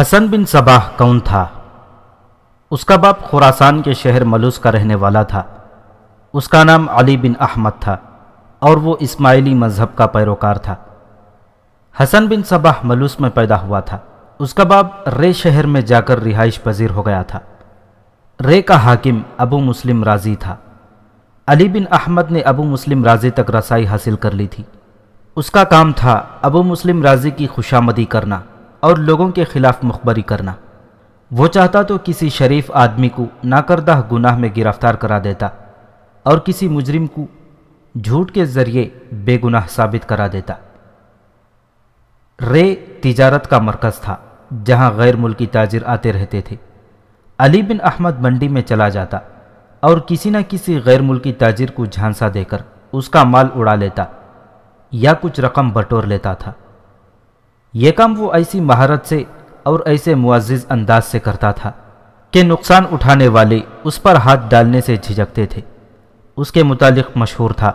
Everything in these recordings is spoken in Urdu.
حسن بن صباح کون تھا؟ اس کا باپ خوراسان کے شہر ملوس کا رہنے والا تھا۔ اس کا نام علی بن احمد تھا اور وہ اسماعیلی مذہب کا پیروکار تھا۔ حسن بن صباح ملوس میں پیدا ہوا تھا۔ اس کا باپ رے شہر میں جا کر رہائش پذیر ہو گیا تھا۔ رے کا حاکم ابو مسلم راضی تھا۔ علی بن احمد نے ابو مسلم راضی تک رسائی حاصل کر لی تھی۔ اس کا کام تھا ابو مسلم راضی کی خوشامدی کرنا۔ اور لوگوں کے خلاف مخبری کرنا۔ وہ چاہتا تو کسی شریف آدمی کو ناکردہ گناہ میں گرفتار کرا دیتا اور کسی مجرم کو جھوٹ کے ذریعے بے گناہ ثابت کرا دیتا۔ رے تجارت کا مرکز تھا جہاں غیر ملکی تاجر آتے رہتے تھے۔ علی بن احمد منڈی میں چلا جاتا اور کسی نہ کسی غیر ملکی تاجر کو جھانسا دے کر اس کا مال اڑا لیتا یا کچھ رقم بٹور لیتا تھا۔ یہ کام وہ ایسی مہارت سے اور ایسے معزز انداز سے کرتا تھا کہ نقصان اٹھانے والے اس پر ہاتھ ڈالنے سے جھجکتے تھے۔ اس کے متعلق مشہور تھا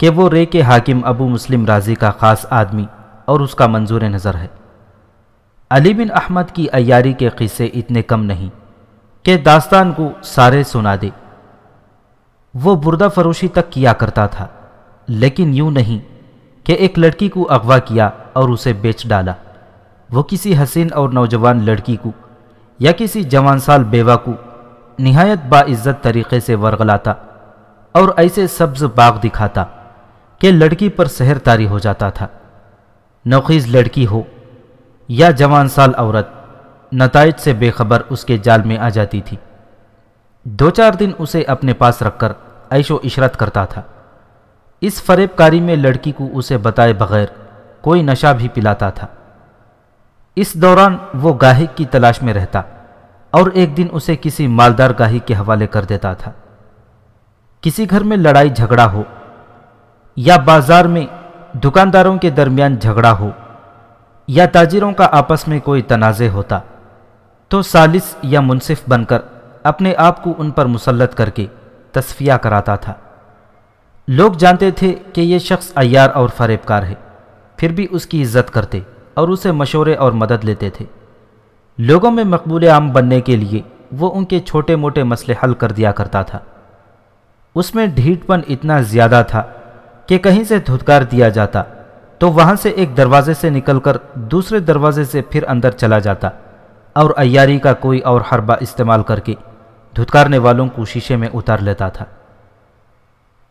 کہ وہ رے کے حاکم ابو مسلم راضی کا خاص آدمی اور اس کا منظور نظر ہے۔ علی بن احمد کی ایاری کے قصے اتنے کم نہیں کہ داستان کو سارے سنا دے۔ وہ بردہ فروشی تک کیا کرتا تھا، لیکن یوں نہیں کہ ایک لڑکی کو اغوا کیا اور اسے بیچ ڈالا۔ وہ کسی حسین اور نوجوان لڑکی کو یا کسی جوان سال بیوہ کو نہایت باعزت طریقے سے ورغلاتا اور ایسے سبز باغ دکھاتا کہ لڑکی پر سحر تاری ہو جاتا تھا۔ نوخیز لڑکی ہو یا جوان سال عورت، نتائج سے بے خبر اس کے جال میں آ جاتی تھی۔ دو چار دن اسے اپنے پاس رکھ کر عیش و عشرت کرتا تھا۔ اس فریب کاری میں لڑکی کو اسے بتائے بغیر کوئی نشہ بھی پلاتا تھا۔ اس دوران وہ گاہک کی تلاش میں رہتا اور ایک دن اسے کسی مالدار گاہک کے حوالے کر دیتا تھا۔ کسی گھر میں لڑائی جھگڑا ہو یا بازار میں دکانداروں کے درمیان جھگڑا ہو یا تاجروں کا آپس میں کوئی تنازع ہوتا، تو سالس یا منصف بن کر اپنے آپ کو ان پر مسلط کر کے تصفیہ کراتا تھا۔ لوگ جانتے تھے کہ یہ شخص ایار اور فریب کار ہے۔ پھر بھی اس کی عزت کرتے اور اسے مشورے اور مدد لیتے تھے۔ لوگوں میں مقبول عام بننے کے لیے وہ ان کے چھوٹے موٹے مسئلے حل کر دیا کرتا تھا۔ اس میں ڈھیٹ پن اتنا زیادہ تھا کہ کہیں سے دھتکار دیا جاتا تو وہاں سے ایک دروازے سے نکل کر دوسرے دروازے سے پھر اندر چلا جاتا اور ایاری کا کوئی اور حربہ استعمال کر کے دھتکارنے والوں کو شیشے میں اتار لیتا تھا۔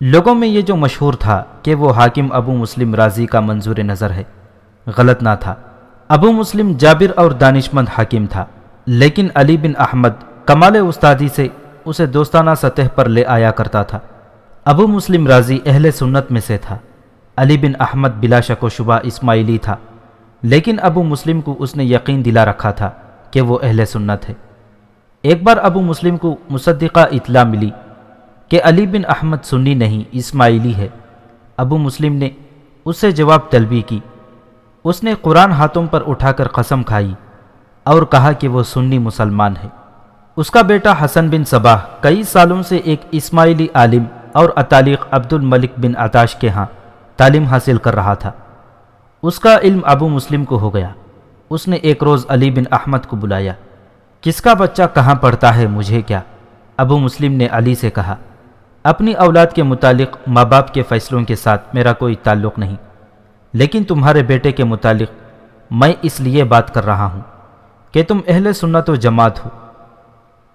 لوگوں میں یہ جو مشہور تھا کہ وہ حاکم ابو مسلم راضی کا منظور نظر ہے، غلط نہ تھا۔ ابو مسلم جابر اور دانش مند حاکم تھا، لیکن علی بن احمد کمال استادی سے اسے دوستانہ سطح پر لے آیا کرتا تھا۔ ابو مسلم راضی اہل سنت میں سے تھا۔ علی بن احمد بلا شک و شبہ اسماعیلی تھا، لیکن ابو مسلم کو اس نے یقین دلا رکھا تھا کہ وہ اہل سنت ہے۔ ایک بار ابو مسلم کو مصدقہ اطلاع ملی۔ کہ علی بن احمد سنی نہیں، اسماعیلی ہے۔ ابو مسلم نے اس سے جواب طلبی کی۔ اس نے قرآن ہاتھوں پر اٹھا کر قسم کھائی اور کہا کہ وہ سنی مسلمان ہے۔ اس کا بیٹا حسن بن صباح کئی سالوں سے ایک اسماعیلی عالم اور اطالق عبد الملک بن عطاش کے ہاں تعلیم حاصل کر رہا تھا۔ اس کا علم ابو مسلم کو ہو گیا۔ اس نے ایک روز علی بن احمد کو بلایا۔ کس کا بچہ کہاں پڑھتا ہے، مجھے کیا؟ ابو مسلم نے علی سے کہا۔ اپنی اولاد کے متعلق ماں باپ کے فیصلوں کے ساتھ میرا کوئی تعلق نہیں۔ لیکن تمہارے بیٹے کے متعلق میں اس لیے بات کر رہا ہوں کہ تم اہل سنت و جماعت ہو۔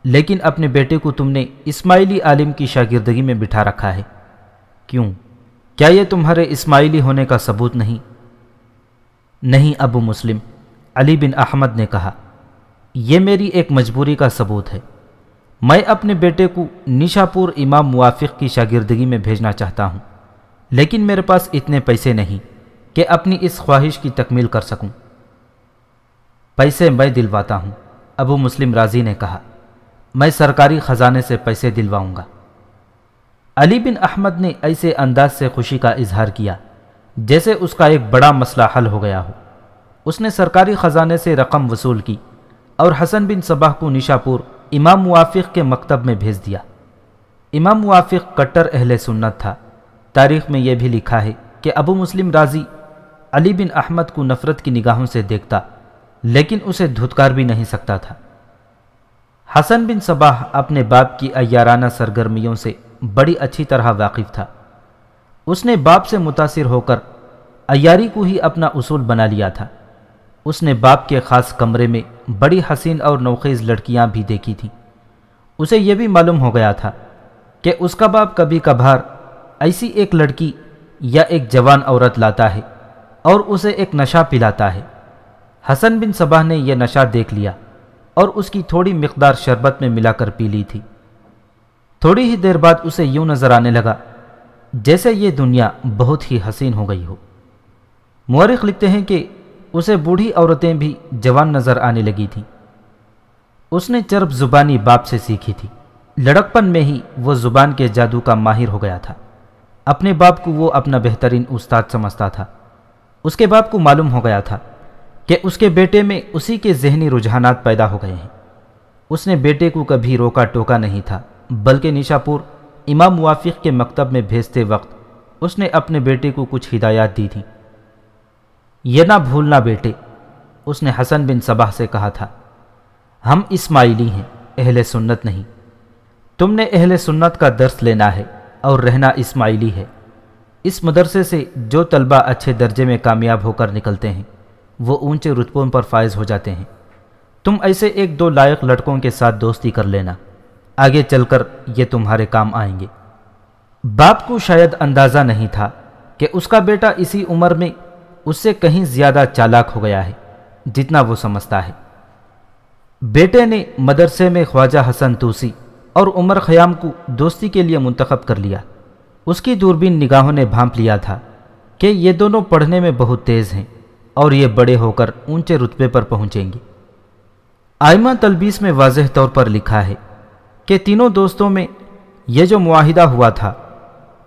لیکن اپنے بیٹے کو تم نے اسماعیلی عالم کی شاگردگی میں بٹھا رکھا ہے۔ کیوں؟ کیا یہ تمہارے اسماعیلی ہونے کا ثبوت نہیں؟ نہیں، ابو مسلم، علی بن احمد نے کہا، یہ میری ایک مجبوری کا ثبوت ہے۔ میں اپنے بیٹے کو نشاپور امام موافق کی شاگردگی میں بھیجنا چاہتا ہوں، لیکن میرے پاس اتنے پیسے نہیں کہ اپنی اس خواہش کی تکمیل کر سکوں۔ پیسے میں دلواتا ہوں، ابو مسلم راضی نے کہا۔ میں سرکاری خزانے سے پیسے دلواؤں گا۔ علی بن احمد نے ایسے انداز سے خوشی کا اظہار کیا جیسے اس کا ایک بڑا مسئلہ حل ہو گیا ہو۔ اس نے سرکاری خزانے سے رقم وصول کی اور حسن بن صباح کو نشاپور امام موافق کے مکتب میں بھیج دیا۔ امام موافق کٹر اہل سنت تھا۔ تاریخ میں یہ بھی لکھا ہے کہ ابو مسلم راضی علی بن احمد کو نفرت کی نگاہوں سے دیکھتا، لیکن اسے دھتکار بھی نہیں سکتا تھا۔ حسن بن صباح اپنے باپ کی ایارانہ سرگرمیوں سے بڑی اچھی طرح واقف تھا۔ اس نے باپ سے متاثر ہو کر ایاری کو ہی اپنا اصول بنا لیا تھا۔ اس نے باپ کے خاص کمرے میں بڑی حسین اور نوخیز لڑکیاں بھی دیکھی تھیں۔ اسے یہ بھی معلوم ہو گیا تھا کہ اس کا باپ کبھی کبھار ایسی ایک لڑکی یا ایک جوان عورت لاتا ہے اور اسے ایک نشہ پلاتا ہے۔ حسن بن صباح نے یہ نشہ دیکھ لیا اور اس کی تھوڑی مقدار شربت میں ملا کر پی لی تھی۔ تھوڑی ہی دیر بعد اسے یوں نظر آنے لگا جیسے یہ دنیا بہت ہی حسین ہو گئی ہو۔ مورخ لکھتے ہیں کہ اسے بوڑھی عورتیں بھی جوان نظر آنے لگی تھیں۔ اس نے چرب زبانی باپ سے سیکھی تھی۔ لڑکپن میں ہی وہ زبان کے جادو کا ماہر ہو گیا تھا۔ اپنے باپ کو وہ اپنا بہترین استاد سمجھتا تھا۔ اس کے باپ کو معلوم ہو گیا تھا کہ اس کے بیٹے میں اسی کے ذہنی رجحانات پیدا ہو گئے ہیں۔ اس نے بیٹے کو کبھی روکا ٹوکا نہیں تھا، بلکہ نشاپور امام موافق کے مکتب میں بھیجتے وقت اس نے اپنے بیٹے کو کچھ ہدایات دی تھیں۔ یہ نہ بھولنا بیٹے، اس نے حسن بن صباح سے کہا تھا، ہم اسماعیلی ہیں، اہل سنت نہیں۔ تم نے اہل سنت کا درس لینا ہے اور رہنا اسماعیلی ہے۔ اس مدرسے سے جو طلبہ اچھے درجے میں کامیاب ہو کر نکلتے ہیں، وہ اونچے رتبوں پر فائز ہو جاتے ہیں۔ تم ایسے ایک دو لائق لڑکوں کے ساتھ دوستی کر لینا۔ آگے چل کر یہ تمہارے کام آئیں گے۔ باپ کو شاید اندازہ نہیں تھا کہ اس کا بیٹا اسی عمر میں اس سے کہیں زیادہ چالاک ہو گیا ہے، جتنا وہ سمجھتا ہے۔ بیٹے نے مدرسے میں خواجہ حسن توسی اور عمر خیام کو دوستی کے لیے منتخب کر لیا۔ اس کی دوربین نگاہوں نے بھانپ لیا تھا کہ یہ دونوں پڑھنے میں بہت تیز ہیں اور یہ بڑے ہو کر اونچے رتبے پر پہنچیں گے۔ آئمہ تلبیس میں واضح طور پر لکھا ہے کہ تینوں دوستوں میں یہ جو معاہدہ ہوا تھا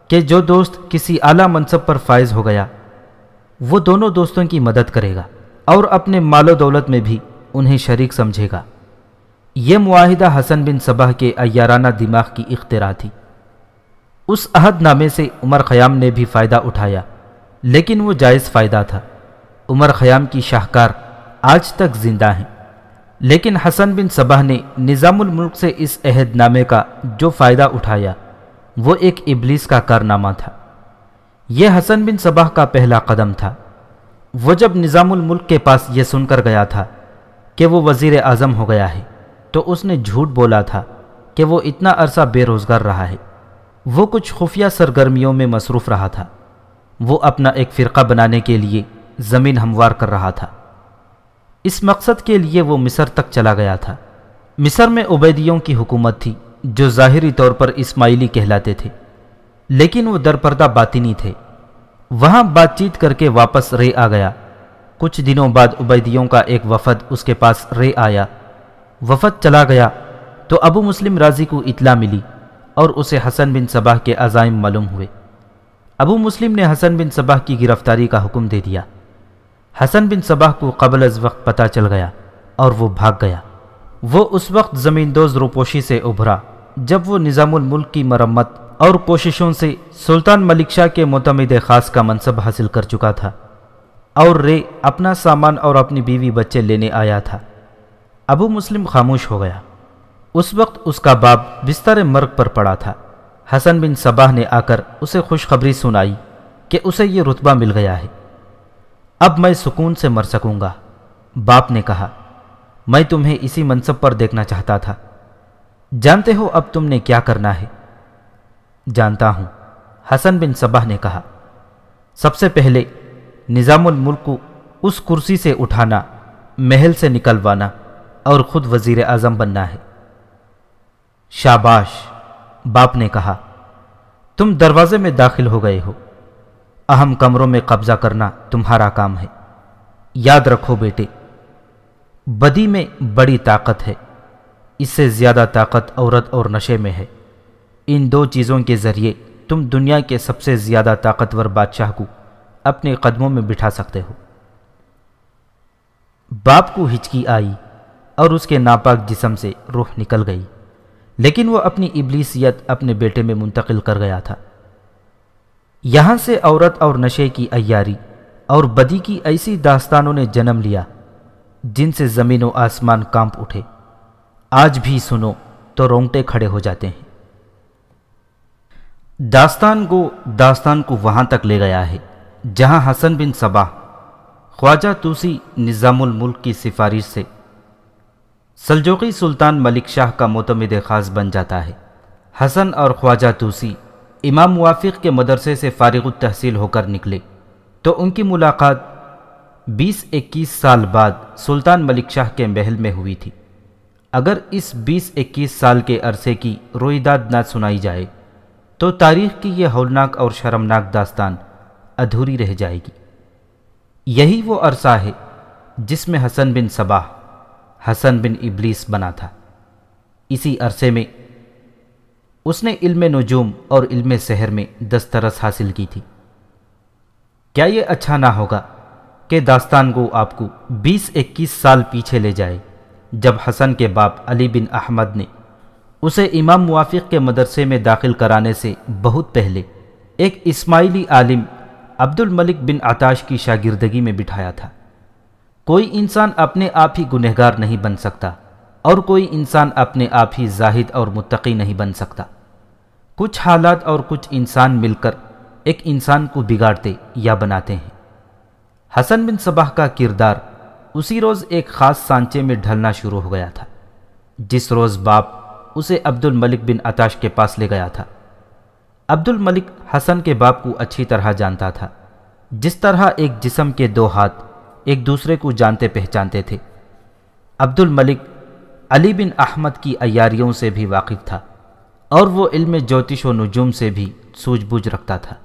کہ جو دوست کسی اعلیٰ منصب پر فائز ہو گیا وہ دونوں دوستوں کی مدد کرے گا اور اپنے مال و دولت میں بھی انہیں شریک سمجھے گا۔ یہ معاہدہ حسن بن صبح کے ایارانہ دماغ کی اختراع تھی۔ اس عہد نامے سے عمر خیام نے بھی فائدہ اٹھایا، لیکن وہ جائز فائدہ تھا۔ عمر خیام کی شاہکار آج تک زندہ ہیں۔ لیکن حسن بن صبح نے نظام الملک سے اس عہد نامے کا جو فائدہ اٹھایا، وہ ایک ابلیس کا کارنامہ تھا۔ یہ حسن بن صبح کا پہلا قدم تھا۔ وہ جب نظام الملک کے پاس یہ سن کر گیا تھا کہ وہ وزیر اعظم ہو گیا ہے، تو اس نے جھوٹ بولا تھا کہ وہ اتنا عرصہ بے روزگار رہا ہے۔ وہ کچھ خفیہ سرگرمیوں میں مصروف رہا تھا۔ وہ اپنا ایک فرقہ بنانے کے لیے زمین ہموار کر رہا تھا۔ اس مقصد کے لیے وہ مصر تک چلا گیا تھا۔ مصر میں عبیدیوں کی حکومت تھی، جو ظاہری طور پر اسماعیلی کہلاتے تھے۔ لیکن وہ درپردہ باطنی تھے۔ وہاں بات چیت کر کے واپس رے آ گیا۔ کچھ دنوں بعد عبیدیوں کا ایک وفد اس کے پاس رے آیا۔ وفد چلا گیا تو ابو مسلم راضی کو اطلاع ملی اور اسے حسن بن صباح کے عزائم معلوم ہوئے۔ ابو مسلم نے حسن بن صباح کی گرفتاری کا حکم دے دیا۔ حسن بن صباح کو قبل از وقت پتہ چل گیا اور وہ بھاگ گیا۔ وہ اس وقت زمین دوز روپوشی سے ابھرا جب وہ نظام الملک کی مرمت اور کوششوں سے سلطان ملک شاہ کے متمد خاص کا منصب حاصل کر چکا تھا۔ اور رے اپنا سامان اور اپنی بیوی بچے لینے آیا تھا۔ ابو مسلم خاموش ہو گیا۔ اس وقت اس کا باپ بستر مرگ پر پڑا تھا۔ حسن بن صباح نے آ کر اسے خوشخبری سنائی کہ اسے یہ رتبہ مل گیا ہے۔ اب میں سکون سے مر سکوں گا۔ باپ نے کہا، میں تمہیں اسی منصب پر دیکھنا چاہتا تھا۔ جانتے ہو اب تم نے کیا کرنا ہے؟ جانتا ہوں۔ حسن بن صبح نے کہا، سب سے پہلے نظام الملک کو اس کرسی سے اٹھانا، محل سے نکلوانا اور خود وزیر اعظم بننا ہے۔ شاباش، باپ نے کہا، تم دروازے میں داخل ہو گئے ہو۔ اہم کمروں میں قبضہ کرنا تمہارا کام ہے۔ یاد رکھو بیٹے، بدی میں بڑی طاقت ہے۔ اس سے زیادہ طاقت عورت اور نشے میں ہے۔ ان دو چیزوں کے ذریعے تم دنیا کے سب سے زیادہ طاقتور بادشاہ کو اپنے قدموں میں بٹھا سکتے ہو۔ باپ کو ہچکی آئی اور اس کے ناپاک جسم سے روح نکل گئی، لیکن وہ اپنی ابلیسیت اپنے بیٹے میں منتقل کر گیا تھا۔ یہاں سے عورت اور نشے کی ایاری اور بدی کی ایسی داستانوں نے جنم لیا جن سے زمین و آسمان کانپ اٹھے۔ آج بھی سنو تو رونگٹے کھڑے ہو جاتے ہیں۔ داستان کو داستان کو وہاں تک لے گیا ہے، جہاں حسن بن صباح، خواجہ توسی نظام الملک کی سفارش سے سلجوقی سلطان ملک شاہ کا معتمد خاص بن جاتا ہے۔ حسن اور خواجہ توسی امام موافق کے مدرسے سے فارغ التحصیل ہو کر نکلے۔ تو ان کی ملاقات بیس اکیس سال بعد سلطان ملک شاہ کے محل میں ہوئی تھی۔ اگر اس بیس اکیس سال کے عرصے کی رویداد نہ سنائی جائے تو تاریخ کی یہ ہولناک اور شرمناک داستان ادھوری رہ جائے گی۔ یہی وہ عرصہ ہے جس میں حسن بن صباح، حسن بن ابلیس بنا تھا۔ اسی عرصے میں اس نے علم نجوم اور علم سحر میں دسترس حاصل کی تھی۔ کیا یہ اچھا نہ ہوگا کہ داستان کو آپ کو بیس اکیس سال پیچھے لے جائے جب حسن کے باپ علی بن احمد نے اسے امام موافق کے مدرسے میں داخل کرانے سے بہت پہلے ایک اسماعیلی عالم عبد الملک بن عطاش کی شاگردگی میں بٹھایا تھا۔ کوئی انسان اپنے آپ ہی گنہگار نہیں بن سکتا اور کوئی انسان اپنے آپ ہی زاہد اور متقی نہیں بن سکتا۔ کچھ حالات اور کچھ انسان مل کر ایک انسان کو بگاڑتے یا بناتے ہیں۔ حسن بن صباح کا کردار اسی روز ایک خاص سانچے میں ڈھلنا شروع ہو گیا تھا، جس روز باپ اسے عبد الملک بن عطاش کے پاس لے گیا تھا۔ عبد الملک حسن کے باپ کو اچھی طرح جانتا تھا۔ جس طرح ایک جسم کے دو ہاتھ ایک دوسرے کو جانتے پہچانتے تھے عبد الملک علی بن احمد کی ایاریوں سے بھی واقف تھا اور وہ علم جوتش و نجوم سے بھی سوجھ بوجھ رکھتا تھا۔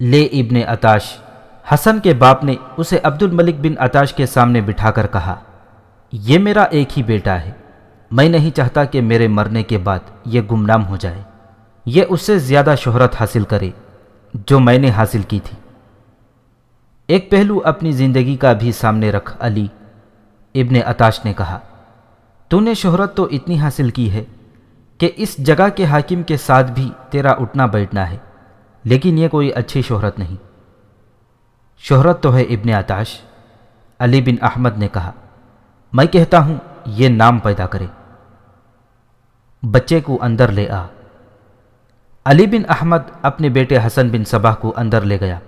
لے ابن عطاش، حسن کے باپ نے اسے عبد الملک بن عطاش کے سامنے بٹھا کر کہا، یہ میرا ایک ہی بیٹا ہے۔ میں نہیں چاہتا کہ میرے مرنے کے بعد یہ گمنام ہو جائے۔ یہ اس سے زیادہ شہرت حاصل کرے جو میں نے حاصل کی تھی۔ ایک پہلو اپنی زندگی کا بھی سامنے رکھ علی ابن عطاش نے کہا، تو نے شہرت تو اتنی حاصل کی ہے کہ اس جگہ کے حاکم کے ساتھ بھی تیرا اٹھنا بیٹھنا ہے، لیکن یہ کوئی اچھی شہرت نہیں۔ شہرت تو ہے ابن عطاش۔ علی بن احمد نے کہا، میں کہتا ہوں یہ نام پیدا کرے۔ بچے کو اندر لے آ۔ علی بن احمد اپنے بیٹے حسن بن صباح کو اندر لے گیا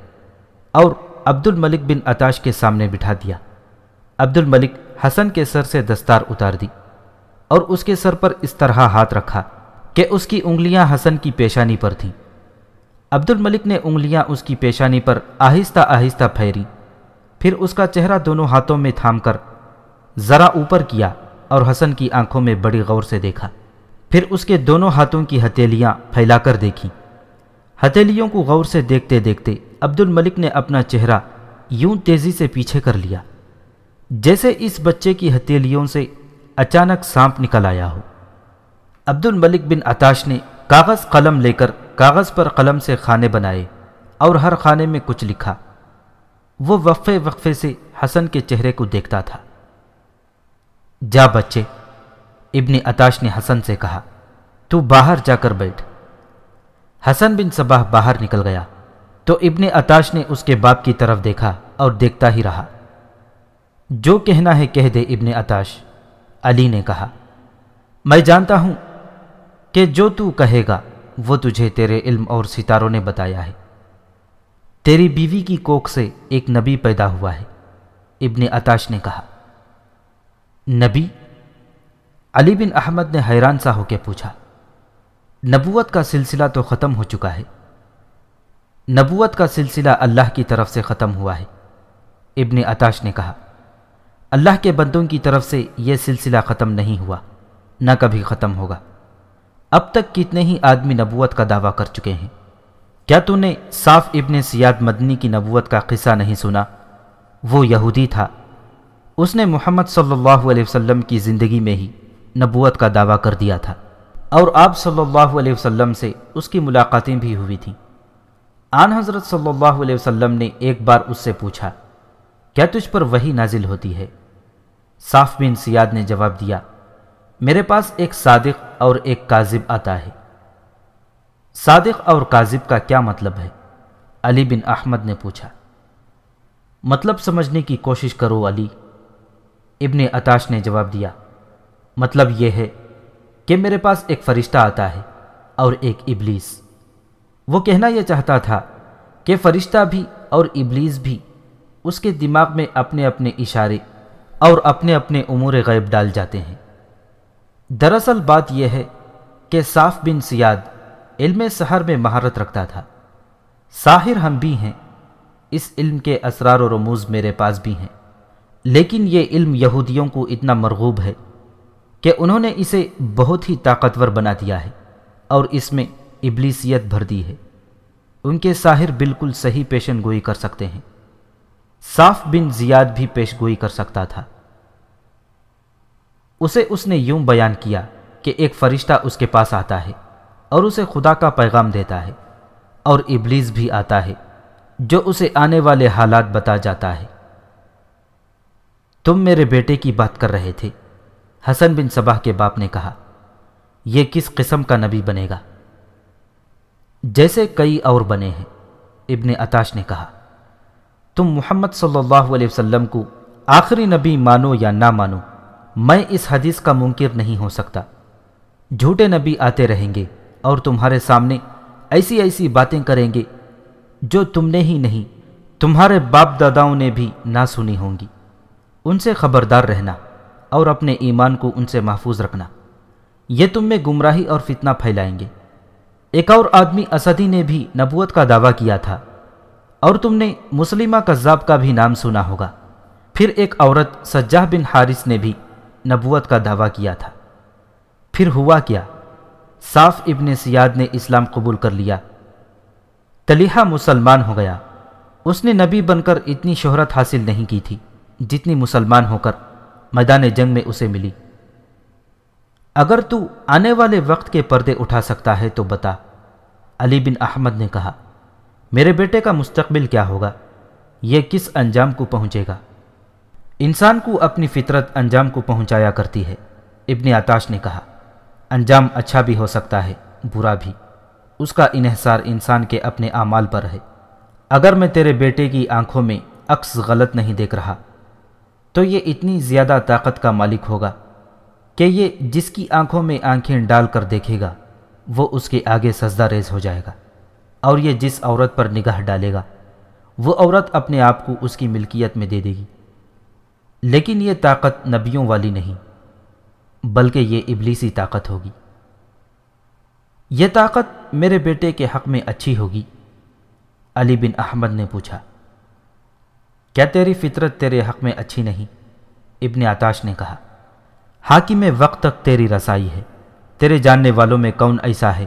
اور عبد الملک بن عطاش کے سامنے بٹھا دیا۔ عبد الملک حسن کے سر سے دستار اتار دی اور اس کے سر پر اس طرح ہاتھ رکھا کہ اس کی انگلیاں حسن کی پیشانی پر تھیں۔ عبد الملک نے انگلیاں اس کی پیشانی پر آہستہ آہستہ پھیری۔ پھر اس کا چہرہ دونوں ہاتھوں میں تھام کر ذرا اوپر کیا اور حسن کی آنکھوں میں بڑی غور سے دیکھا۔ پھر اس کے دونوں ہاتھوں کی ہتیلیاں پھیلا کر دیکھیں ہتیلیوں کو غور سے دیکھتے دیکھتے عبد الملک نے اپنا چہرہ یوں تیزی سے پیچھے کر لیا، جیسے اس بچے کی ہتیلیوں سے اچانک سانپ نکل آیا ہو۔ عبد الملک بن عطاش نے کاغذ قلم لے کر کاغذ پر قلم سے خانے بنائے اور ہر خانے میں کچھ لکھا۔ وہ وقفے وقفے سے حسن کے چہرے کو دیکھتا تھا۔ جا بچے ابن عطاش نے حسن سے کہا، تو باہر جا کر بیٹھ۔ حسن بن صباح باہر نکل گیا۔ تو ابن عطاش نے اس کے باپ کی طرف دیکھا اور دیکھتا ہی رہا۔ جو کہنا ہے کہہ دے ابن عطاش، علی نے کہا، میں جانتا ہوں کہ جو تو کہے گا، وہ تجھے تیرے علم اور ستاروں نے بتایا ہے۔ تیری بیوی کی کوک سے ایک نبی پیدا ہوا ہے۔ ابن عطاش نے کہا، نبی؟ علی بن احمد نے حیران سا ہو کے پوچھا، نبوت کا سلسلہ تو ختم ہو چکا ہے؟ نبوت کا سلسلہ اللہ کی طرف سے ختم ہوا ہے۔ ابن عطاش نے کہا، اللہ کے بندوں کی طرف سے یہ سلسلہ ختم نہیں ہوا، نہ کبھی ختم ہوگا۔ اب تک کتنے ہی آدمی نبوت کا دعویٰ کر چکے ہیں؟ کیا تو نے صاف ابن سیاد مدنی کی نبوت کا قصہ نہیں سنا؟ وہ یہودی تھا۔ اس نے محمد صلی اللہ علیہ وسلم کی زندگی میں ہی نبوت کا دعویٰ کر دیا تھا۔ اور آپ صلی اللہ علیہ وسلم سے اس کی ملاقاتیں بھی ہوئی تھیں۔ آن حضرت صلی اللہ علیہ وسلم نے ایک بار اس سے پوچھا، کیا تجھ پر وہی نازل ہوتی ہے؟ صاف بن سیاد نے جواب دیا، میرے پاس ایک صادق اور ایک کاذب آتا ہے۔ صادق اور کاذب کا کیا مطلب ہے؟ علی بن احمد نے پوچھا۔ مطلب سمجھنے کی کوشش کرو علی۔ ابن اتاش نے جواب دیا مطلب یہ ہے کہ میرے پاس ایک فرشتہ آتا ہے اور ایک ابلیس۔ وہ کہنا یہ چاہتا تھا کہ فرشتہ بھی اور ابلیس بھی اس کے دماغ میں اپنے اپنے اشارے اور اپنے اپنے امور غیب ڈال جاتے ہیں۔ دراصل بات یہ ہے کہ صاف بن سیاد علم سحر میں مہارت رکھتا تھا۔ ساحر ہم بھی ہیں، اس علم کے اسرار و رموز میرے پاس بھی ہیں، لیکن یہ علم یہودیوں کو اتنا مرغوب ہے۔ کہ انہوں نے اسے بہت ہی طاقتور بنا دیا ہے اور اس میں ابلیسیت بھر دی ہے۔ ان کے ساحر بالکل صحیح پیشن گوئی کر سکتے ہیں۔ صاف بن زیاد بھی پیش گوئی کر سکتا تھا۔ اسے اس نے یوں بیان کیا کہ ایک فرشتہ اس کے پاس آتا ہے اور اسے خدا کا پیغام دیتا ہے اور ابلیس بھی آتا ہے جو اسے آنے والے حالات بتا جاتا ہے۔ تم میرے بیٹے کی بات کر رہے تھے۔ حسن بن صباح کے باپ نے کہا، یہ کس قسم کا نبی بنے گا؟ جیسے کئی اور بنے ہیں، ابن اتاش نے کہا، تم محمد صلی اللہ علیہ وسلم کو آخری نبی مانو یا نہ مانو، میں اس حدیث کا منکر نہیں ہو سکتا۔ جھوٹے نبی آتے رہیں گے اور تمہارے سامنے ایسی ایسی باتیں کریں گے جو تم نے ہی نہیں، تمہارے باپ داداؤں نے بھی نہ سنی ہوں گی۔ ان سے خبردار رہنا۔ اور اپنے ایمان کو ان سے محفوظ رکھنا۔ یہ تم میں گمراہی اور فتنہ پھیلائیں گے۔ ایک اور آدمی اسدی نے بھی نبوت کا دعویٰ کیا تھا۔ اور تم نے مسلمہ کذاب کا بھی نام سنا ہوگا۔ پھر ایک عورت سجاہ بن حارث نے بھی نبوت کا دعویٰ کیا تھا۔ پھر ہوا کیا؟ صاف ابن سیاد نے اسلام قبول کر لیا۔ تلیحہ مسلمان ہو گیا۔ اس نے نبی بن کر اتنی شہرت حاصل نہیں کی تھی جتنی مسلمان ہو کر۔ میدان جنگ میں اسے ملی۔ اگر تو آنے والے وقت کے پردے اٹھا سکتا ہے تو بتا۔ علی بن احمد نے کہا، میرے بیٹے کا مستقبل کیا ہوگا؟ یہ کس انجام کو پہنچے گا؟ انسان کو اپنی فطرت انجام کو پہنچایا کرتی ہے۔ ابن آتاش نے کہا، انجام اچھا بھی ہو سکتا ہے، برا بھی۔ اس کا انحصار انسان کے اپنے اعمال پر ہے۔ اگر میں تیرے بیٹے کی آنکھوں میں عکس غلط نہیں دیکھ رہا تو یہ اتنی زیادہ طاقت کا مالک ہوگا کہ یہ جس کی آنکھوں میں آنکھیں ڈال کر دیکھے گا، وہ اس کے آگے سجدہ ریز ہو جائے گا اور یہ جس عورت پر نگاہ ڈالے گا، وہ عورت اپنے آپ کو اس کی ملکیت میں دے دے گی۔ لیکن یہ طاقت نبیوں والی نہیں، بلکہ یہ ابلیسی طاقت ہوگی۔ یہ طاقت میرے بیٹے کے حق میں اچھی ہوگی، علی بن احمد نے پوچھا۔ کیا تیری فطرت تیرے حق میں اچھی نہیں؟ ابن آتاش نے کہا، حاکم وقت تک تیری رسائی ہے، تیرے جاننے والوں میں کون ایسا ہے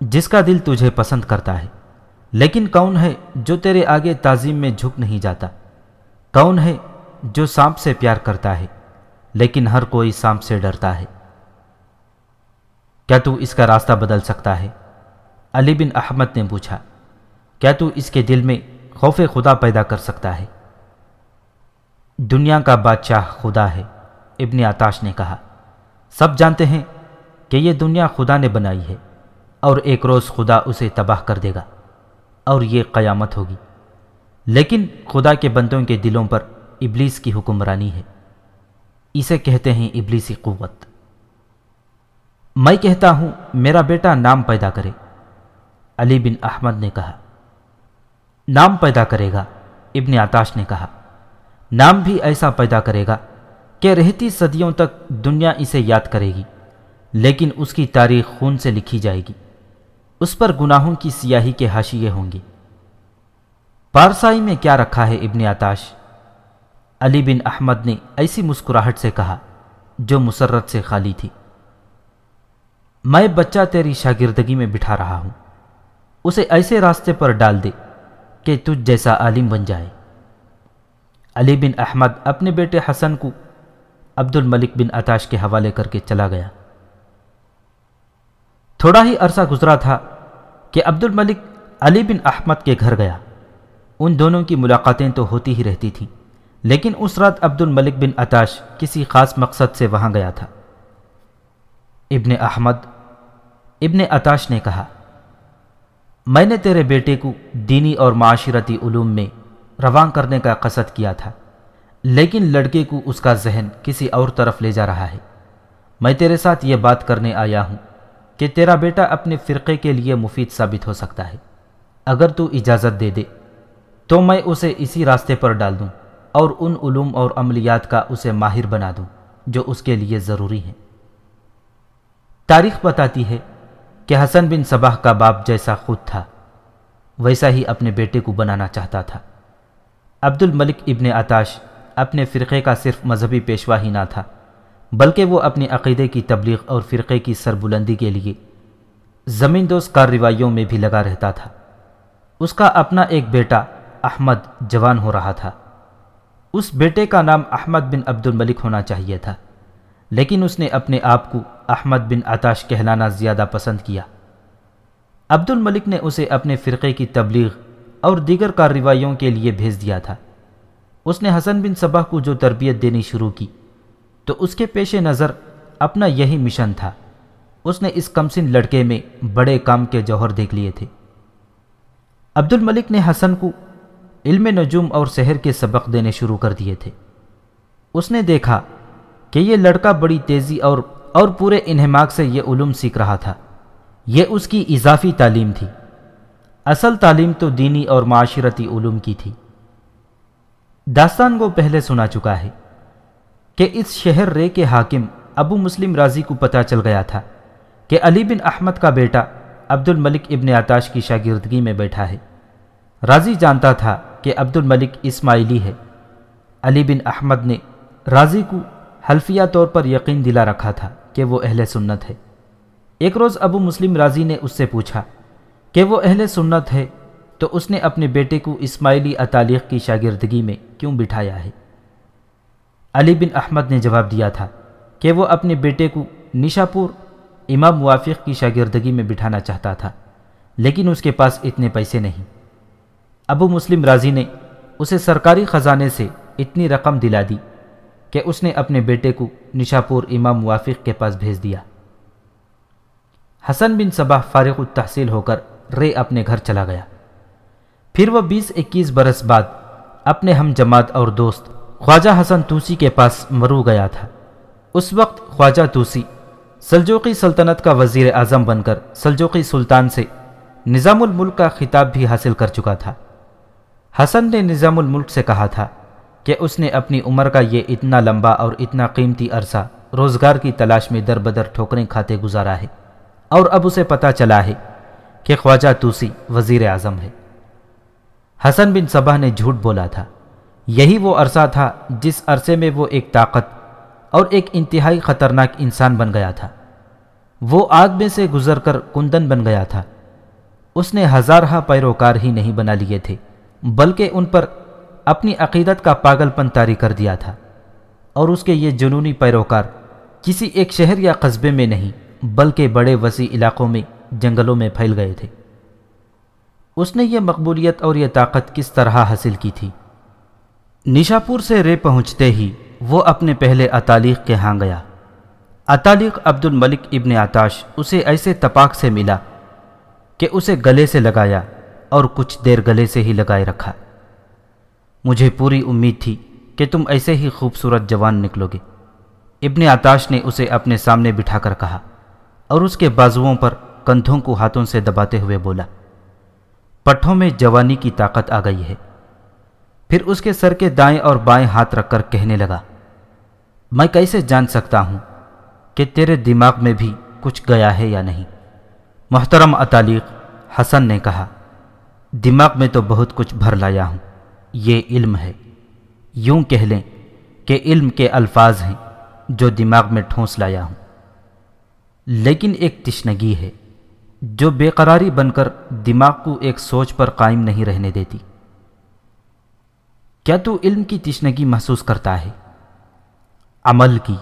جس کا دل تجھے پسند کرتا ہے؟ لیکن کون ہے جو تیرے آگے تعظیم میں جھک نہیں جاتا؟ کون ہے جو سانپ سے پیار کرتا ہے، لیکن ہر کوئی سانپ سے ڈرتا ہے؟ کیا تو اس کا راستہ بدل سکتا ہے؟ علی بن احمد نے پوچھا، کیا تو اس کے دل میں خوف خدا پیدا کر سکتا ہے؟ دنیا کا بادشاہ خدا ہے، ابن آتاش نے کہا۔ سب جانتے ہیں کہ یہ دنیا خدا نے بنائی ہے اور ایک روز خدا اسے تباہ کر دے گا اور یہ قیامت ہوگی۔ لیکن خدا کے بندوں کے دلوں پر ابلیس کی حکمرانی ہے۔ اسے کہتے ہیں ابلیسی قوت۔ میں کہتا ہوں، میرا بیٹا نام پیدا کرے۔ علی بن احمد نے کہا۔ نام پیدا کرے گا، ابن آتاش نے کہا۔ نام بھی ایسا پیدا کرے گا کہ رہتی صدیوں تک دنیا اسے یاد کرے گی، لیکن اس کی تاریخ خون سے لکھی جائے گی۔ اس پر گناہوں کی سیاہی کے حاشیے ہوں گے۔ پارسائی میں کیا رکھا ہے ابن آتاش علی بن احمد نے ایسی مسکراہٹ سے کہا جو مسرت سے خالی تھی۔ میں بچہ تیری شاگردگی میں بٹھا رہا ہوں۔ اسے ایسے راستے پر ڈال دے کہ تجھ جیسا عالم بن جائے۔ علی بن احمد اپنے بیٹے حسن کو عبد الملک بن اتاش کے حوالے کر کے چلا گیا۔ تھوڑا ہی عرصہ گزرا تھا کہ عبد الملک علی بن احمد کے گھر گیا۔ ان دونوں کی ملاقاتیں تو ہوتی ہی رہتی تھیں، لیکن اس رات عبد الملک بن اتاش کسی خاص مقصد سے وہاں گیا تھا۔ ابن احمد، ابن اتاش نے کہا، میں نے تیرے بیٹے کو دینی اور معاشرتی علوم میں رواں کرنے کا قصد کیا تھا۔ لیکن لڑکے کو اس کا ذہن کسی اور طرف لے جا رہا ہے۔ میں تیرے ساتھ یہ بات کرنے آیا ہوں کہ تیرا بیٹا اپنے فرقے کے لیے مفید ثابت ہو سکتا ہے۔ اگر تو اجازت دے دے، تو میں اسے اسی راستے پر ڈال دوں اور ان علوم اور عملیات کا اسے ماہر بنا دوں جو اس کے لیے ضروری ہیں۔ تاریخ بتاتی ہے کہ حسن بن صباح کا باپ جیسا خود تھا، ویسا ہی اپنے بیٹے کو بنانا چاہتا تھا۔ عبد الملک ابن آتاش اپنے فرقے کا صرف مذہبی پیشوا ہی نہ تھا، بلکہ وہ اپنے عقیدے کی تبلیغ اور فرقے کی سربلندی کے لیے زمین دوست کارروائیوں میں بھی لگا رہتا تھا۔ اس کا اپنا ایک بیٹا احمد جوان ہو رہا تھا۔ اس بیٹے کا نام احمد بن عبد الملک ہونا چاہیے تھا، لیکن اس نے اپنے آپ کو احمد بن عطاش کہلانا زیادہ پسند کیا۔ عبد الملک نے اسے اپنے فرقے کی تبلیغ اور دیگر کارروائیوں کے لیے بھیج دیا تھا۔ اس نے حسن بن صبح کو جو تربیت دینی شروع کی، تو اس کے پیش نظر اپنا یہی مشن تھا۔ اس نے اس کمسن لڑکے میں بڑے کام کے جوہر دیکھ لیے تھے۔ عبد الملک نے حسن کو علم نجوم اور سحر کے سبق دینے شروع کر دیے تھے۔ اس نے دیکھا کہ یہ لڑکا بڑی تیزی اور اور پورے انہماک سے یہ علوم سیکھ رہا تھا۔ یہ اس کی اضافی تعلیم تھی۔ اصل تعلیم تو دینی اور معاشرتی علوم کی تھی۔ داستان کو پہلے سنا چکا ہے کہ اس شہر رے کے حاکم ابو مسلم راضی کو پتہ چل گیا تھا کہ علی بن احمد کا بیٹا عبد الملک ابن آتاش کی شاگردگی میں بیٹھا ہے۔ راضی جانتا تھا کہ عبد الملک اسماعیلی ہے۔ علی بن احمد نے راضی کو حلفیہ طور پر یقین دلا رکھا تھا کہ وہ اہل سنت ہے۔ ایک روز ابو مسلم راضی نے اس سے پوچھا کہ وہ اہل سنت ہے، تو اس نے اپنے بیٹے کو اسماعیلی اطالیق کی شاگردگی میں کیوں بٹھایا ہے؟ علی بن احمد نے جواب دیا تھا کہ وہ اپنے بیٹے کو نشاپور امام موافق کی شاگردگی میں بٹھانا چاہتا تھا، لیکن اس کے پاس اتنے پیسے نہیں۔ ابو مسلم راضی نے اسے سرکاری خزانے سے اتنی رقم دلا دی کہ اس نے اپنے بیٹے کو نشاپور امام موافق کے پاس بھیج دیا۔ حسن بن صبح فارغ التحصیل ہو کر رے اپنے گھر چلا گیا۔ پھر وہ بیس اکیس برس بعد اپنے ہم جماعت اور دوست خواجہ حسن توسی کے پاس مرو گیا تھا۔ اس وقت خواجہ توسی سلجوقی سلطنت کا وزیر اعظم بن کر سلجوقی سلطان سے نظام الملک کا خطاب بھی حاصل کر چکا تھا۔ حسن نے نظام الملک سے کہا تھا کہ اس نے اپنی عمر کا یہ اتنا لمبا اور اتنا قیمتی عرصہ روزگار کی تلاش میں در بدر ٹھوکریں کھاتے گزارا ہے اور اب اسے پتہ چلا ہے کہ خواجہ توسی وزیر اعظم ہے۔ حسن بن صبح نے جھوٹ بولا تھا۔ یہی وہ عرصہ تھا جس عرصے میں وہ ایک طاقت اور ایک انتہائی خطرناک انسان بن گیا تھا۔ وہ آگ میں سے گزر کر کندن بن گیا تھا۔ اس نے ہزارہ پیروکار ہی نہیں بنا لیے تھے، بلکہ ان پر اپنی عقیدت کا پاگل پن تاری کر دیا تھا۔ اور اس کے یہ جنونی پیروکار کسی ایک شہر یا قصبے میں نہیں، بلکہ بڑے وسیع علاقوں میں جنگلوں میں پھیل گئے تھے۔ اس نے یہ مقبولیت اور یہ طاقت کس طرح حاصل کی تھی؟ نشاپور سے رے پہنچتے ہی وہ اپنے پہلے اطالیق کے ہاں گیا۔ اطالیق عبد الملک ابن آتاش اسے ایسے تپاک سے ملا کہ اسے گلے سے لگایا اور کچھ دیر گلے سے ہی لگائے رکھا۔ مجھے پوری امید تھی کہ تم ایسے ہی خوبصورت جوان نکلو گے۔ ابن آتاش نے اسے اپنے سامنے بٹھا کر کہا اور اس کے بازوؤں پر کندھوں کو ہاتھوں سے دباتے ہوئے بولا، پٹھوں میں جوانی کی طاقت آ گئی ہے۔ پھر اس کے سر کے دائیں اور بائیں ہاتھ رکھ کر کہنے لگا، میں کیسے جان سکتا ہوں کہ تیرے دماغ میں بھی کچھ گیا ہے یا نہیں؟ محترم اطالیق حسن نے کہا، دماغ میں تو بہت کچھ بھر لایا ہوں، یہ علم ہے۔ یوں کہہ لیں کہ علم کے الفاظ ہیں جو دماغ میں ٹھونس لایا ہوں۔ لیکن ایک تشنگی ہے۔ جو بے قراری بن کر دماغ کو ایک سوچ پر قائم نہیں رہنے دیتی۔ کیا تو علم کی تشنگی محسوس کرتا ہے؟ عمل کی،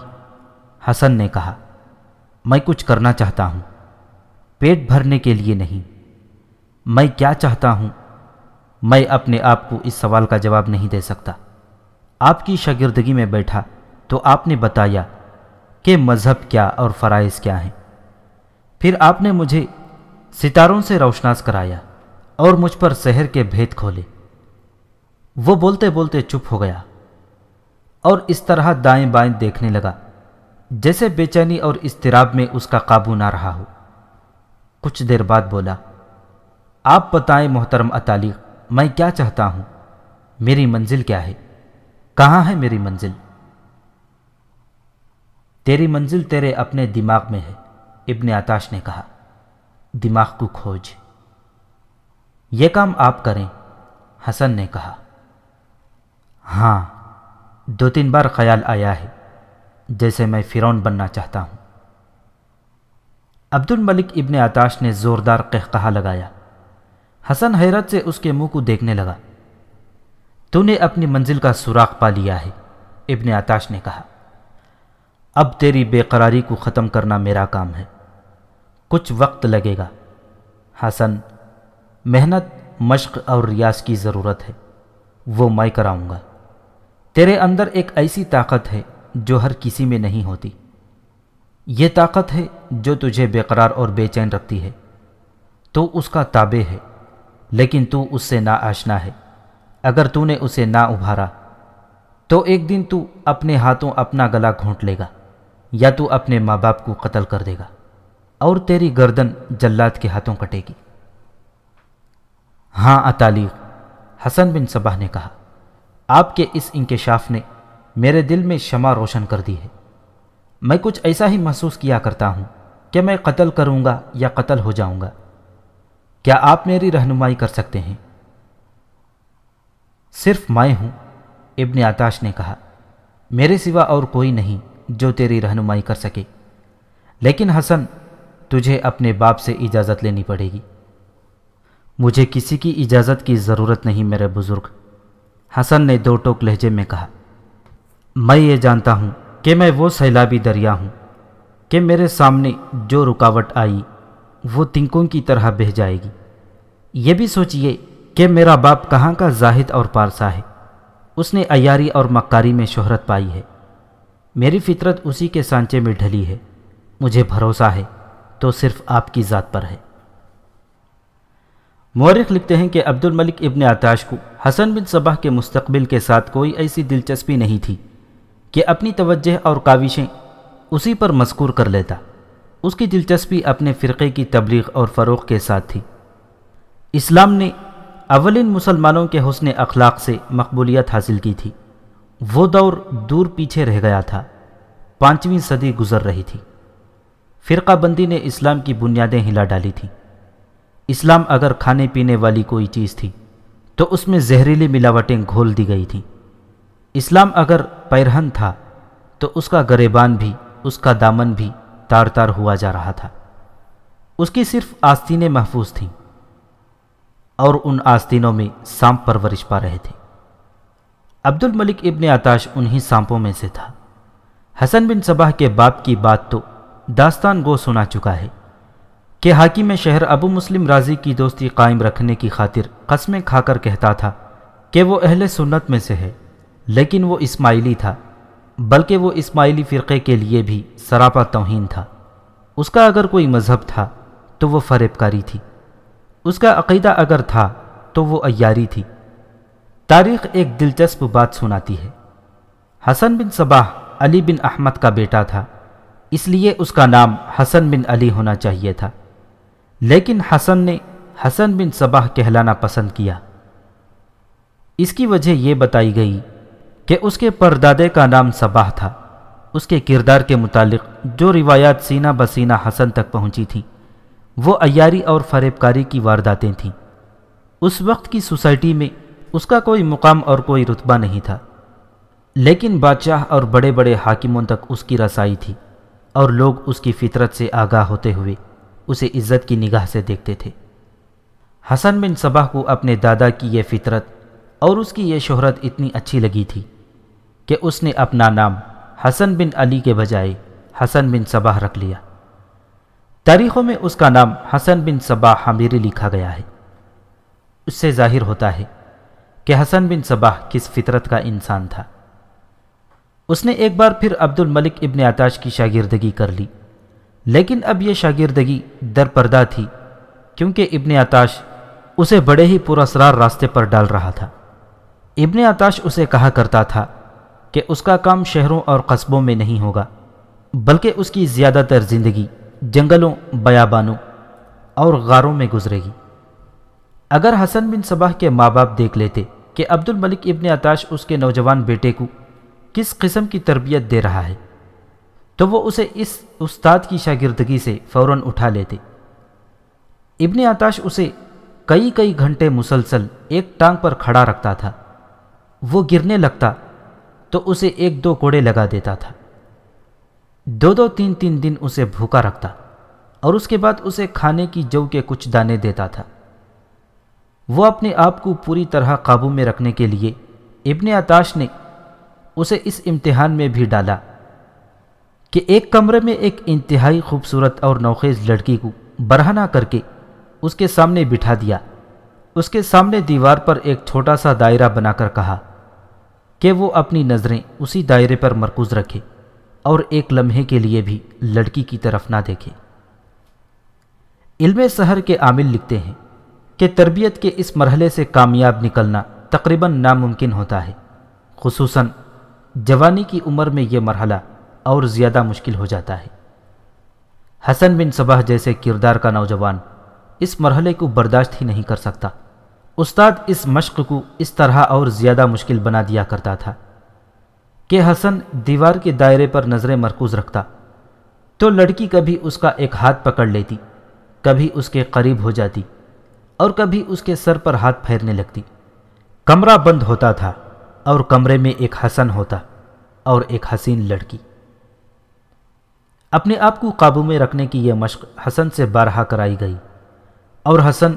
حسن نے کہا۔ میں کچھ کرنا چاہتا ہوں۔ پیٹ بھرنے کے لیے نہیں۔ میں کیا چاہتا ہوں؟ میں اپنے آپ کو اس سوال کا جواب نہیں دے سکتا۔ آپ کی شاگردگی میں بیٹھا تو آپ نے بتایا کہ مذہب کیا اور فرائض کیا ہیں۔ پھر آپ نے مجھے ستاروں سے روشناس کرایا اور مجھ پر سحر کے بھید کھولے۔ وہ بولتے بولتے چپ ہو گیا اور اس طرح دائیں بائیں دیکھنے لگا جیسے بے چینی اور اضطراب میں اس کا قابو نہ رہا ہو۔ کچھ دیر بعد بولا، آپ بتائیں محترم اطالق میں کیا چاہتا ہوں؟ میری منزل کیا ہے؟ کہاں ہے میری منزل؟ تیری منزل تیرے اپنے دماغ میں ہے، ابن آتاش نے کہا۔ دماغ کو کھوج۔ یہ کام آپ کریں، حسن نے کہا۔ ہاں دو تین بار خیال آیا ہے، جیسے میں فرون بننا چاہتا ہوں۔ عبد الملک ابن آتاش نے زوردار کہا لگایا۔ حسن حیرت سے اس کے منہ کو دیکھنے لگا۔ تو نے اپنی منزل کا سوراخ پا لیا ہے، ابن آتاش نے کہا۔ اب تیری بے قراری کو ختم کرنا میرا کام ہے۔ کچھ وقت لگے گا۔ حسن، محنت، مشق اور ریاض کی ضرورت ہے۔ وہ میں کراؤں گا۔ تیرے اندر ایک ایسی طاقت ہے جو ہر کسی میں نہیں ہوتی۔ یہ طاقت ہے جو تجھے بے قرار اور بے چین رکھتی ہے۔ تو اس کا تابع ہے، لیکن تو اس سے نا آشنا ہے۔ اگر تو نے اسے نہ ابھارا، تو ایک دن تو اپنے ہاتھوں اپنا گلا گھونٹ لے گا، یا تو اپنے ماں باپ کو قتل کر دے گا۔ اور تیری گردن جلات کے ہاتھوں کٹے گی۔ ہاں اطالیق، حسن بن صبح نے کہا، آپ کے اس انکشاف نے میرے دل میں شمع روشن کر دی ہے۔ میں کچھ ایسا ہی محسوس کیا کرتا ہوں کہ میں قتل کروں گا یا قتل ہو جاؤں گا۔ کیا آپ میری رہنمائی کر سکتے ہیں؟ صرف میں ہوں، ابن آتاش نے کہا، میرے سوا اور کوئی نہیں جو تیری رہنمائی کر سکے۔ لیکن حسن تجھے اپنے باپ سے اجازت لینی پڑے گی۔ مجھے کسی کی اجازت کی ضرورت نہیں، میرے بزرگ۔ حسن نے دو ٹوک لہجے میں کہا، میں یہ جانتا ہوں کہ میں وہ سیلابی دریا ہوں کہ میرے سامنے جو رکاوٹ آئی، وہ تنکوں کی طرح بہہ جائے گی۔ یہ بھی سوچئے کہ میرا باپ کہاں کا زاہد اور پارسا ہے۔ اس نے ایاری اور مکاری میں شہرت پائی ہے۔ میری فطرت اسی کے سانچے میں ڈھلی ہے۔ مجھے بھروسہ ہے۔ تو صرف آپ کی ذات پر ہے۔ مورخ لکھتے ہیں کہ عبد الملک ابن آتاش کو حسن بن صبح کے مستقبل کے ساتھ کوئی ایسی دلچسپی نہیں تھی کہ اپنی توجہ اور کاوشیں اسی پر مذکور کر لیتا۔ اس کی دلچسپی اپنے فرقے کی تبلیغ اور فروغ کے ساتھ تھی۔ اسلام نے اولین مسلمانوں کے حسن اخلاق سے مقبولیت حاصل کی تھی۔ وہ دور دور پیچھے رہ گیا تھا۔ پانچویں صدی گزر رہی تھی۔ فرقہ بندی نے اسلام کی بنیادیں ہلا ڈالی تھیں۔ اسلام اگر کھانے پینے والی کوئی چیز تھی، تو اس میں زہریلی ملاوٹیں گھول دی گئی تھیں۔ اسلام اگر پیرہن تھا، تو اس کا گریبان بھی، اس کا دامن بھی تار تار ہوا جا رہا تھا۔ اس کی صرف آستینیں محفوظ تھیں اور ان آستینوں میں سانپ پرورش پا رہے تھے۔ عبد الملک ابن آتاش انہی سانپوں میں سے تھا۔ حسن بن صبح کے باپ کی بات تو داستان گو سنا چکا ہے کہ حاکم شہر ابو مسلم راضی کی دوستی قائم رکھنے کی خاطر قسمیں کھا کر کہتا تھا کہ وہ اہل سنت میں سے ہے، لیکن وہ اسماعیلی تھا، بلکہ وہ اسماعیلی فرقے کے لیے بھی سراپا توہین تھا۔ اس کا اگر کوئی مذہب تھا تو وہ فریب کاری تھی۔ اس کا عقیدہ اگر تھا تو وہ ایاری تھی۔ تاریخ ایک دلچسپ بات سناتی ہے۔ حسن بن صباح علی بن احمد کا بیٹا تھا۔ اس لیے اس کا نام حسن بن علی ہونا چاہیے تھا۔ لیکن حسن نے حسن بن صباح کہلانا پسند کیا۔ اس کی وجہ یہ بتائی گئی کہ اس کے پردادے کا نام صباح تھا۔ اس کے کردار کے متعلق جو روایات سینہ بسینہ حسن تک پہنچی تھیں، وہ ایاری اور فریب کاری کی وارداتیں تھیں۔ اس وقت کی سوسائٹی میں اس کا کوئی مقام اور کوئی رتبہ نہیں تھا۔ لیکن بادشاہ اور بڑے بڑے حاکموں تک اس کی رسائی تھی۔ اور لوگ اس کی فطرت سے آگاہ ہوتے ہوئے اسے عزت کی نگاہ سے دیکھتے تھے۔ حسن بن صبح کو اپنے دادا کی یہ فطرت اور اس کی یہ شہرت اتنی اچھی لگی تھی کہ اس نے اپنا نام حسن بن علی کے بجائے حسن بن صبح رکھ لیا۔ تاریخوں میں اس کا نام حسن بن صبح حمیری لکھا گیا ہے۔ اس سے ظاہر ہوتا ہے کہ حسن بن صبح کس فطرت کا انسان تھا۔ اس نے ایک بار پھر عبد الملک ابن آتاش کی شاگردگی کر لی۔ لیکن اب یہ شاگردگی در پردہ تھی، کیونکہ ابن آتاش اسے بڑے ہی پراسرار راستے پر ڈال رہا تھا۔ ابن آتاش اسے کہا کرتا تھا کہ اس کا کام شہروں اور قصبوں میں نہیں ہوگا، بلکہ اس کی زیادہ تر زندگی جنگلوں، بیابانوں اور غاروں میں گزرے گی۔ اگر حسن بن صباح کے ماں باپ دیکھ لیتے کہ عبد الملک ابن عطاش اس کے نوجوان بیٹے کو کس قسم کی تربیت دے رہا ہے؟ تو وہ اسے اس استاد کی شاگردگی سے فوراً اٹھا لیتے۔ ابن عطاش اسے کئی کئی گھنٹے مسلسل ایک ٹانگ پر کھڑا رکھتا تھا۔ وہ گرنے لگتا تو اسے ایک دو کوڑے لگا دیتا تھا۔ دو دو تین تین دن اسے بھوکا رکھتا اور اس کے بعد اسے کھانے کی جو کے کچھ دانے دیتا تھا۔ وہ اپنے آپ کو پوری طرح قابو میں رکھنے کے لیے ابن عطاش نے اسے اس امتحان میں بھی ڈالا کہ ایک کمرے میں ایک انتہائی خوبصورت اور نوخیز لڑکی کو برہنا کر کے اس کے سامنے بٹھا دیا۔ اس کے سامنے دیوار پر ایک چھوٹا سا دائرہ بنا کر کہا کہ وہ اپنی نظریں اسی دائرے پر مرکوز رکھے اور ایک لمحے کے لیے بھی لڑکی کی طرف نہ دیکھے۔ علم سحر کے عامل لکھتے ہیں کہ تربیت کے اس مرحلے سے کامیاب نکلنا تقریباً ناممکن ہوتا ہے، خصوصاً جوانی کی عمر میں یہ مرحلہ اور زیادہ مشکل ہو جاتا ہے۔ حسن بن صبح جیسے کردار کا نوجوان اس مرحلے کو برداشت ہی نہیں کر سکتا۔ استاد اس مشق کو اس طرح اور زیادہ مشکل بنا دیا کرتا تھا کہ حسن دیوار کے دائرے پر نظریں مرکوز رکھتا۔ تو لڑکی کبھی اس کا ایک ہاتھ پکڑ لیتی، کبھی اس کے قریب ہو جاتی اور کبھی اس کے سر پر ہاتھ پھیرنے لگتی۔ کمرہ بند ہوتا تھا۔ اور کمرے میں ایک حسن ہوتا اور ایک حسین لڑکی۔ اپنے آپ کو قابو میں رکھنے کی یہ مشق حسن سے بارہا کرائی گئی اور حسن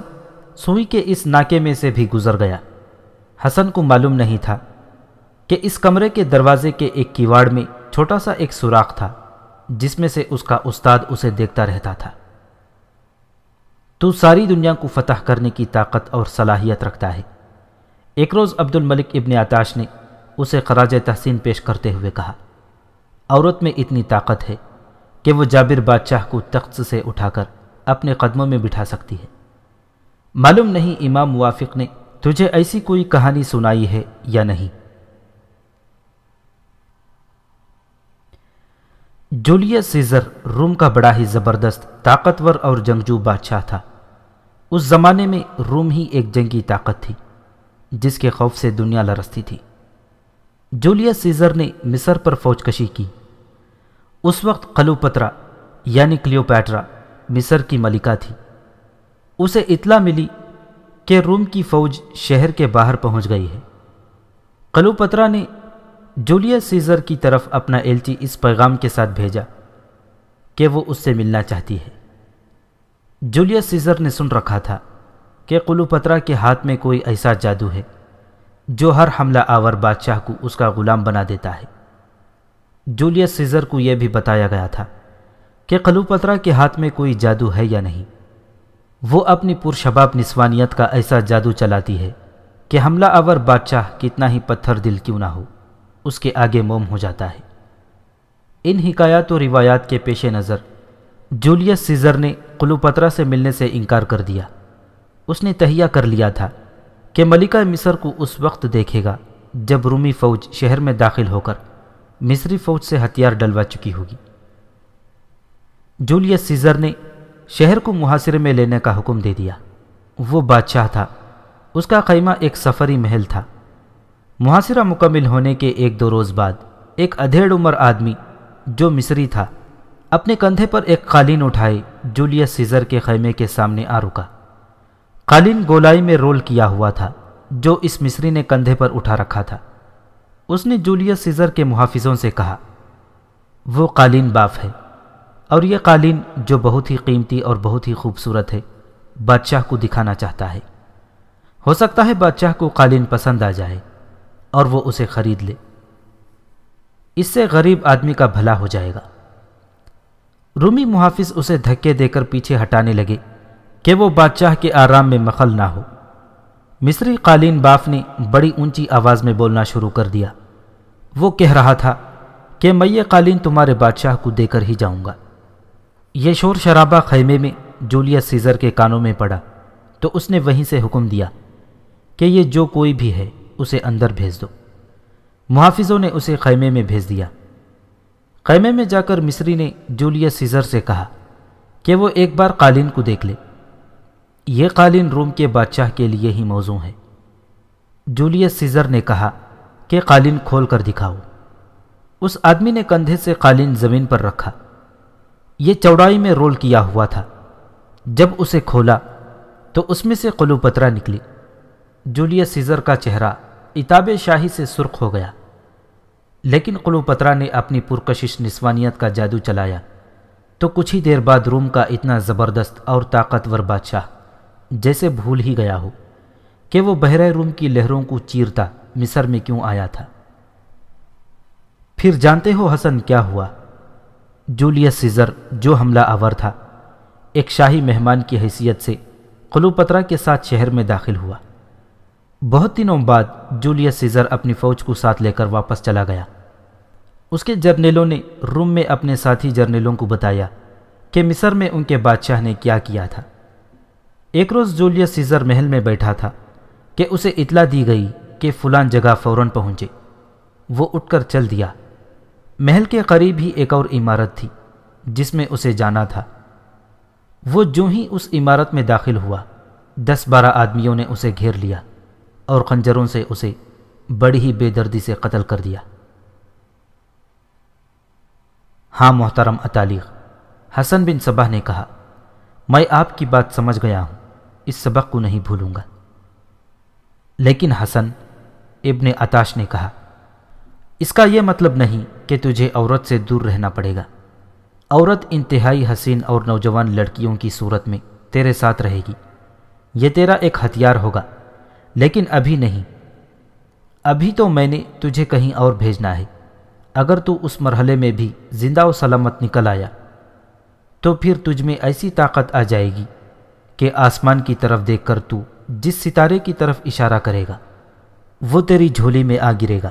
سوئی کے اس ناکے میں سے بھی گزر گیا۔ حسن کو معلوم نہیں تھا کہ اس کمرے کے دروازے کے ایک کیواڑ میں چھوٹا سا ایک سوراخ تھا جس میں سے اس کا استاد اسے دیکھتا رہتا تھا۔ تو ساری دنیا کو فتح کرنے کی طاقت اور صلاحیت رکھتا ہے۔ ایک روز عبد الملک ابن آتاش نے اسے خراج تحسین پیش کرتے ہوئے کہا، عورت میں اتنی طاقت ہے کہ وہ جابر بادشاہ کو تخت سے اٹھا کر اپنے قدموں میں بٹھا سکتی ہے۔ معلوم نہیں امام موافق نے تجھے ایسی کوئی کہانی سنائی ہے یا نہیں۔ جولیس سیزر روم کا بڑا ہی زبردست، طاقتور اور جنگجو بادشاہ تھا۔ اس زمانے میں روم ہی ایک جنگی طاقت تھی۔ جس کے خوف سے دنیا لرستی تھی۔ جولیس سیزر نے مصر پر فوج کشی کی۔ اس وقت قلوپترا یعنی کلیوپیٹرا مصر کی ملکہ تھی۔ اسے اطلاع ملی کہ روم کی فوج شہر کے باہر پہنچ گئی ہے۔ قلوپترا نے جولیس سیزر کی طرف اپنا ایلچی اس پیغام کے ساتھ بھیجا کہ وہ اس سے ملنا چاہتی ہے۔ جولیس سیزر نے سن رکھا تھا۔ کہ قلوپترا کے ہاتھ میں کوئی ایسا جادو ہے جو ہر حملہ آور بادشاہ کو اس کا غلام بنا دیتا ہے۔ جولیس سیزر کو یہ بھی بتایا گیا تھا کہ قلوپترا کے ہاتھ میں کوئی جادو ہے یا نہیں۔ وہ اپنی پرشباب نسوانیت کا ایسا جادو چلاتی ہے کہ حملہ آور بادشاہ کتنا ہی پتھر دل کیوں نہ ہو، اس کے آگے موم ہو جاتا ہے۔ ان حکایات و روایات کے پیش نظر جولیس سیزر نے قلوپترا سے ملنے سے انکار کر دیا۔ اس نے تہیہ کر لیا تھا کہ ملکہ مصر کو اس وقت دیکھے گا جب رومی فوج شہر میں داخل ہو کر مصری فوج سے ہتھیار ڈلوا چکی ہوگی۔ جولیس سیزر نے شہر کو محاصرے میں لینے کا حکم دے دیا۔ وہ بادشاہ تھا۔ اس کا خیمہ ایک سفری محل تھا۔ محاصرہ مکمل ہونے کے ایک دو روز بعد ایک ادھیڑ عمر آدمی جو مصری تھا اپنے کندھے پر ایک قالین اٹھائے جولیس سیزر کے خیمے کے سامنے آ رکا۔ قالین گولائی میں رول کیا ہوا تھا، جو اس مصری نے کندھے پر اٹھا رکھا تھا۔ اس نے جولیس سیزر کے محافظوں سے کہا، وہ قالین باف ہے، اور یہ قالین جو بہت ہی قیمتی اور بہت ہی خوبصورت ہے، بادشاہ کو دکھانا چاہتا ہے۔ ہو سکتا ہے بادشاہ کو قالین پسند آ جائے، اور وہ اسے خرید لے۔ اس سے غریب آدمی کا بھلا ہو جائے گا۔ رومی محافظ اسے دھکے دے کر پیچھے ہٹانے لگے۔ کہ وہ بادشاہ کے آرام میں مخل نہ ہو۔ مصری قالین باف نے بڑی اونچی آواز میں بولنا شروع کر دیا۔ وہ کہہ رہا تھا کہ میں یہ قالین تمہارے بادشاہ کو دے کر ہی جاؤں گا۔ یہ شور شرابہ خیمے میں جولیا سیزر کے کانوں میں پڑا۔ تو اس نے وہیں سے حکم دیا کہ یہ جو کوئی بھی ہے اسے اندر بھیج دو۔ محافظوں نے اسے خیمے میں بھیج دیا۔ خیمے میں جا کر مصری نے جولیس سیزر سے کہا کہ وہ ایک بار قالین کو دیکھ لے۔ یہ قالین روم کے بادشاہ کے لیے ہی موزوں ہے۔ جولیس سیزر نے کہا کہ قالین کھول کر دکھاؤ۔ اس آدمی نے کندھے سے قالین زمین پر رکھا۔ یہ چوڑائی میں رول کیا ہوا تھا۔ جب اسے کھولا تو اس میں سے قلو پترا نکلی۔ جولیس سیزر کا چہرہ اتاب شاہی سے سرخ ہو گیا۔ لیکن قلو پترا نے اپنی پرکشش نسوانیت کا جادو چلایا۔ تو کچھ ہی دیر بعد روم کا اتنا زبردست اور طاقتور بادشاہ جیسے بھول ہی گیا ہو کہ وہ بحر روم کی لہروں کو چیرتا مصر میں کیوں آیا تھا۔ پھر جانتے ہو حسن کیا ہوا؟ جولیس سیزر جو حملہ آور تھا، ایک شاہی مہمان کی حیثیت سے قلو پترا کے ساتھ شہر میں داخل ہوا۔ بہت دنوں بعد جولیس سیزر اپنی فوج کو ساتھ لے کر واپس چلا گیا۔ اس کے جرنیلوں نے روم میں اپنے ساتھی جرنیلوں کو بتایا کہ مصر میں ان کے بادشاہ نے کیا کیا تھا۔ ایک روز جولیس سیزر محل میں بیٹھا تھا کہ اسے اطلاع دی گئی کہ فلان جگہ فوراً پہنچے۔ وہ اٹھ کر چل دیا۔ محل کے قریب ہی ایک اور عمارت تھی جس میں اسے جانا تھا۔ وہ جو ہی اس عمارت میں داخل ہوا۔ دس بارہ آدمیوں نے اسے گھیر لیا اور خنجروں سے اسے بڑی ہی بے دردی سے قتل کر دیا۔ ہاں محترم اطالق حسن بن صبح نے کہا، میں آپ کی بات سمجھ گیا ہوں۔ اس سبق کو نہیں بھولوں گا۔ لیکن حسن، ابن عطاش نے کہا، اس کا یہ مطلب نہیں کہ تجھے عورت سے دور رہنا پڑے گا۔ عورت انتہائی حسین اور نوجوان لڑکیوں کی صورت میں تیرے ساتھ رہے گی۔ یہ تیرا ایک ہتھیار ہوگا، لیکن ابھی نہیں۔ ابھی تو میں نے تجھے کہیں اور بھیجنا ہے۔ اگر تو اس مرحلے میں بھی زندہ و سلامت نکل آیا، تو پھر تجھ میں ایسی طاقت آ جائے گی۔ کہ آسمان کی طرف دیکھ کر تو جس ستارے کی طرف اشارہ کرے گا، وہ تیری جھولی میں آ گرے گا۔